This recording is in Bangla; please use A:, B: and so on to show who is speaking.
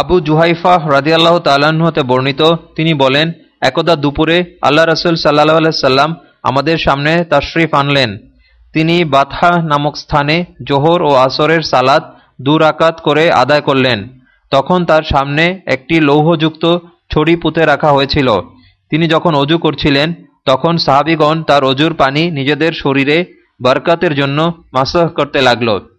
A: আবু জুহাইফা রাজিয়াল্লাহ হতে বর্ণিত, তিনি বলেন, একদা দুপুরে আল্লাহ রসুল সাল্লাহ সাল্লাম আমাদের সামনে তাশরিফ আনলেন। তিনি বাথা নামক স্থানে জোহর ও আসরের সালাদ দুরাকাত করে আদায় করলেন। তখন তার সামনে একটি লৌহযুক্ত ছড়ি পুঁতে রাখা হয়েছিল। তিনি যখন অজু করছিলেন, তখন সাহাবিগণ তার অজুর পানি নিজেদের শরীরে বরকাতের জন্য মাসহ করতে লাগল।